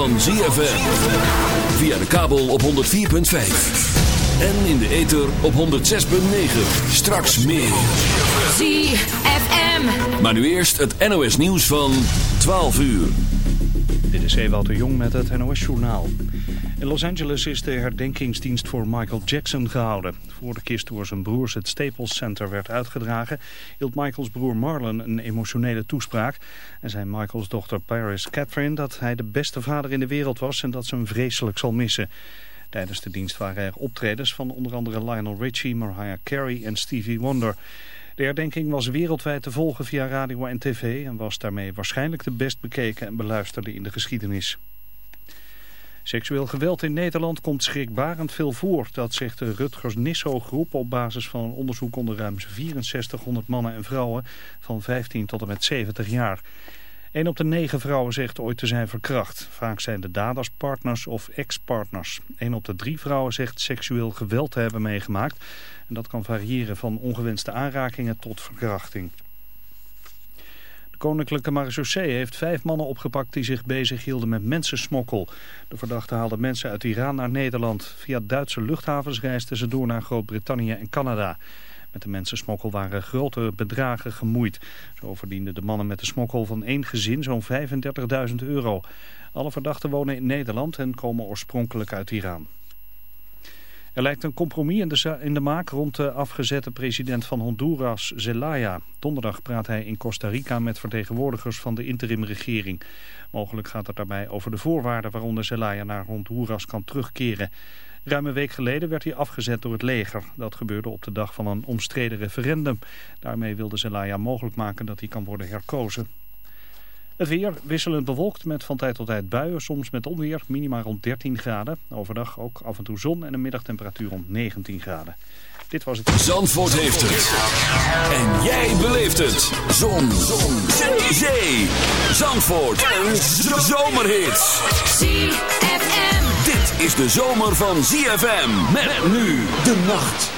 van ZFM. Via de kabel op 104.5. En in de ether op 106.9. Straks meer. ZFM. Maar nu eerst het NOS nieuws van 12 uur. Dit is Ewout de Jong met het NOS journaal. In Los Angeles is de herdenkingsdienst voor Michael Jackson gehouden. Voor de kist door zijn broers het Staples Center werd uitgedragen... hield Michaels broer Marlon een emotionele toespraak... en zei Michaels dochter Paris Catherine dat hij de beste vader in de wereld was... en dat ze hem vreselijk zal missen. Tijdens de dienst waren er optredens van onder andere Lionel Richie, Mariah Carey en Stevie Wonder... De herdenking was wereldwijd te volgen via radio en tv en was daarmee waarschijnlijk de best bekeken en beluisterde in de geschiedenis. Seksueel geweld in Nederland komt schrikbarend veel voor. Dat zegt de Rutgers Nisso groep op basis van een onderzoek onder ruim 6400 mannen en vrouwen van 15 tot en met 70 jaar. Een op de negen vrouwen zegt ooit te zijn verkracht. Vaak zijn de daders partners of ex-partners. Een op de drie vrouwen zegt seksueel geweld te hebben meegemaakt. En dat kan variëren van ongewenste aanrakingen tot verkrachting. Koninklijke Marechaussee heeft vijf mannen opgepakt die zich bezighielden met mensensmokkel. De verdachten haalden mensen uit Iran naar Nederland. Via Duitse luchthavens reisden ze door naar Groot-Brittannië en Canada. Met de mensensmokkel waren grote bedragen gemoeid. Zo verdienden de mannen met de smokkel van één gezin zo'n 35.000 euro. Alle verdachten wonen in Nederland en komen oorspronkelijk uit Iran. Er lijkt een compromis in de, maak rond de afgezette president van Honduras, Zelaya. Donderdag praat hij in Costa Rica met vertegenwoordigers van de interimregering. Mogelijk gaat het daarbij over de voorwaarden waaronder Zelaya naar Honduras kan terugkeren. Ruim een week geleden werd hij afgezet door het leger. Dat gebeurde op de dag van een omstreden referendum. Daarmee wilde Zelaya mogelijk maken dat hij kan worden herkozen. Het weer wisselend bewolkt met van tijd tot tijd buien, soms met onweer, minimaal rond 13 graden. Overdag ook af en toe zon en een middagtemperatuur rond 19 graden. Dit was het. Zandvoort heeft het. En jij beleeft het. Zon. zon. Zee. Zee. Zandvoort. Een zomerhit. ZFM. Dit is de zomer van ZFM. Met nu de nacht.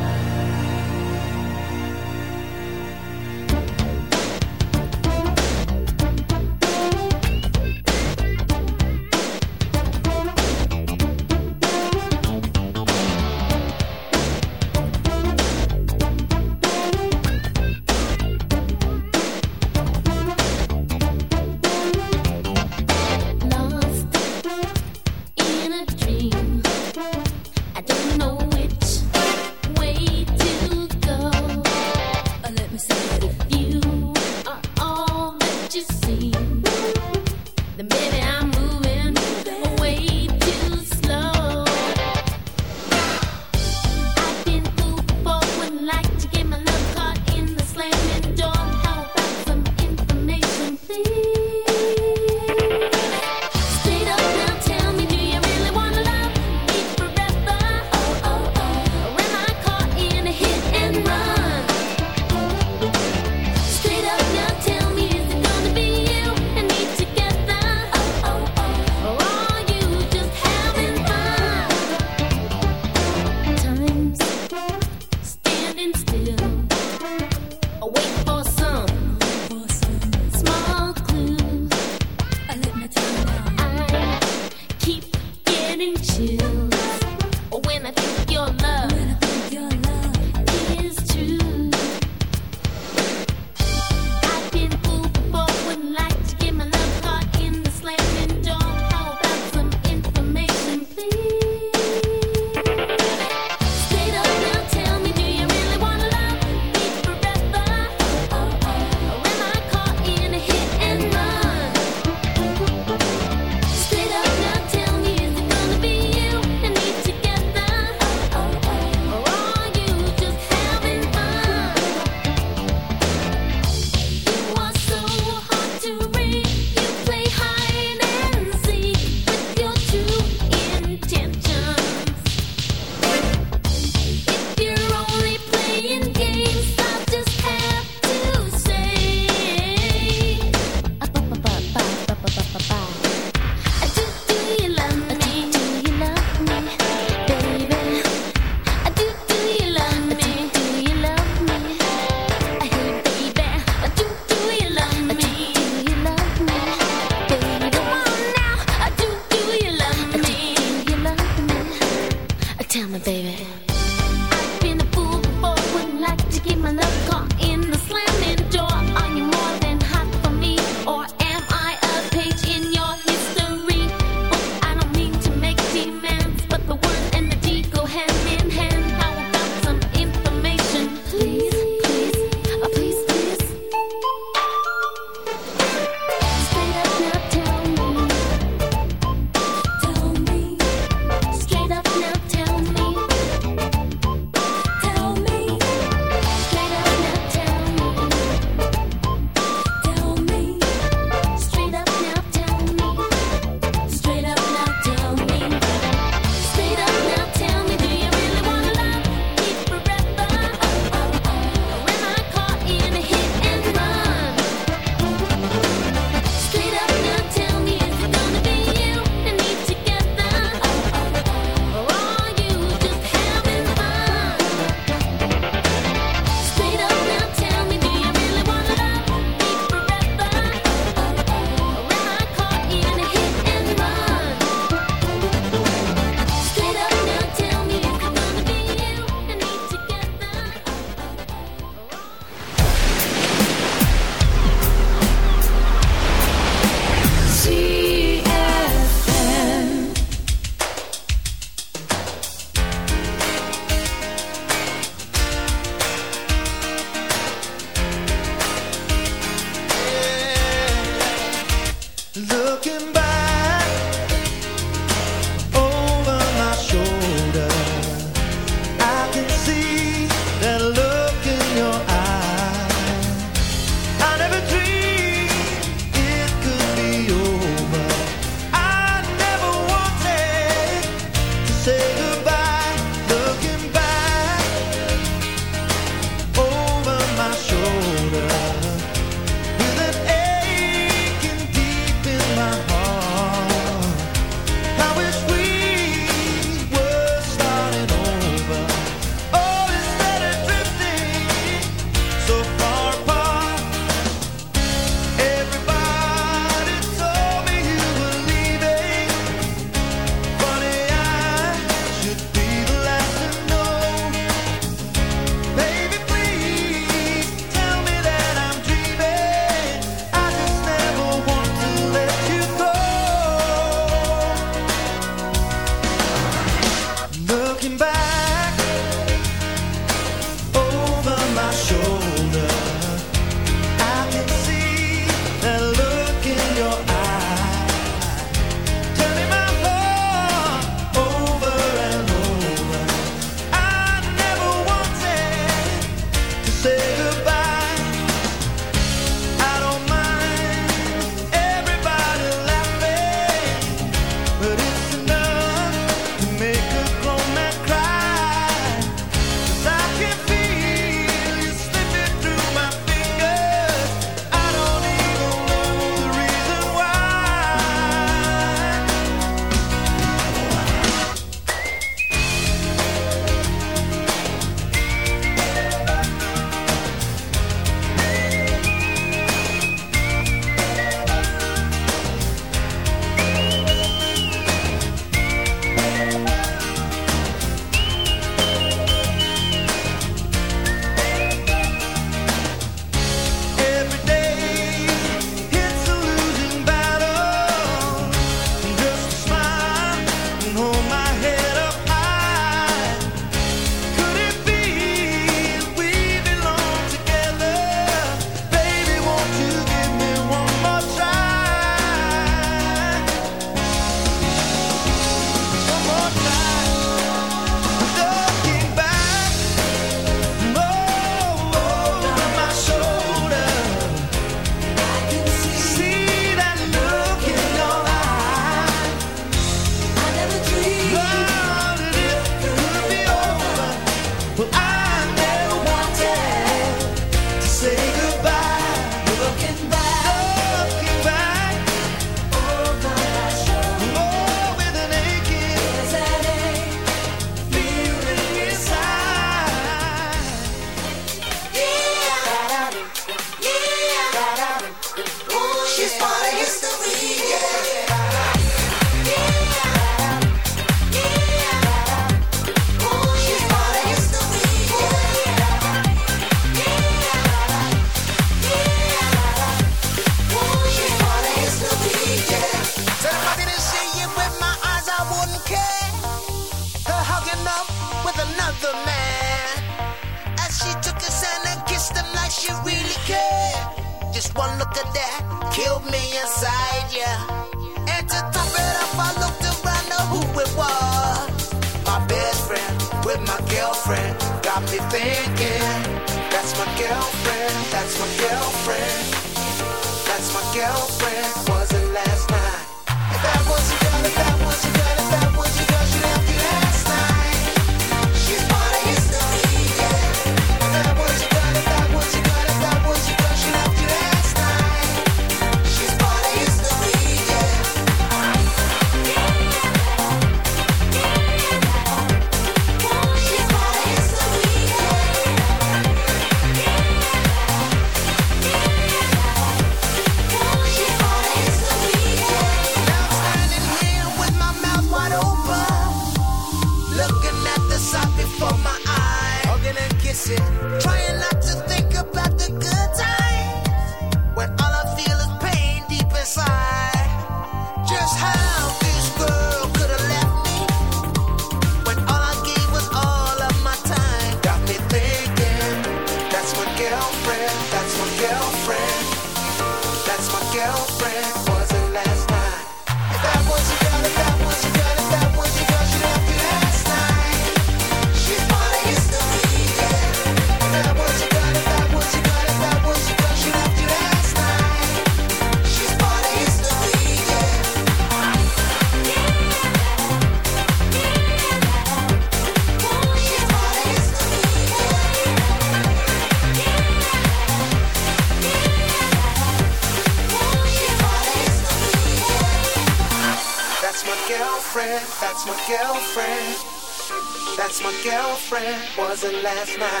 last night.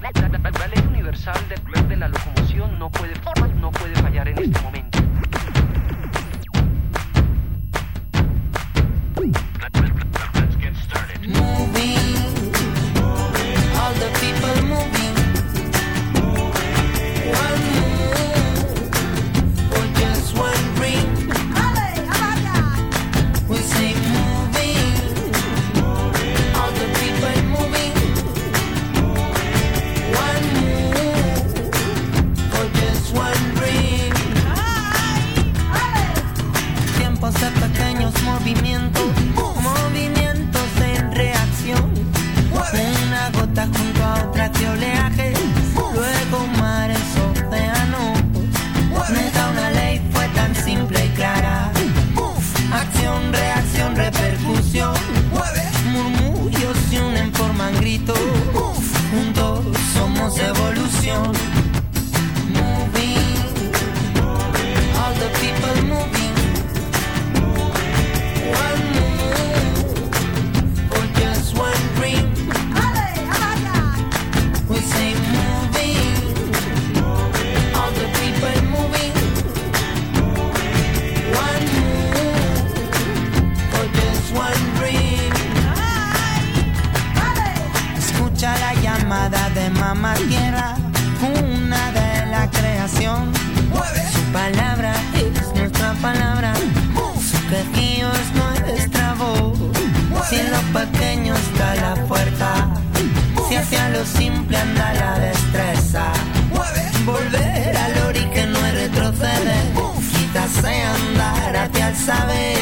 La ley universal de, de la locomoción no puede, no puede fallar en este momento. al saber.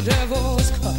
The devil's cut.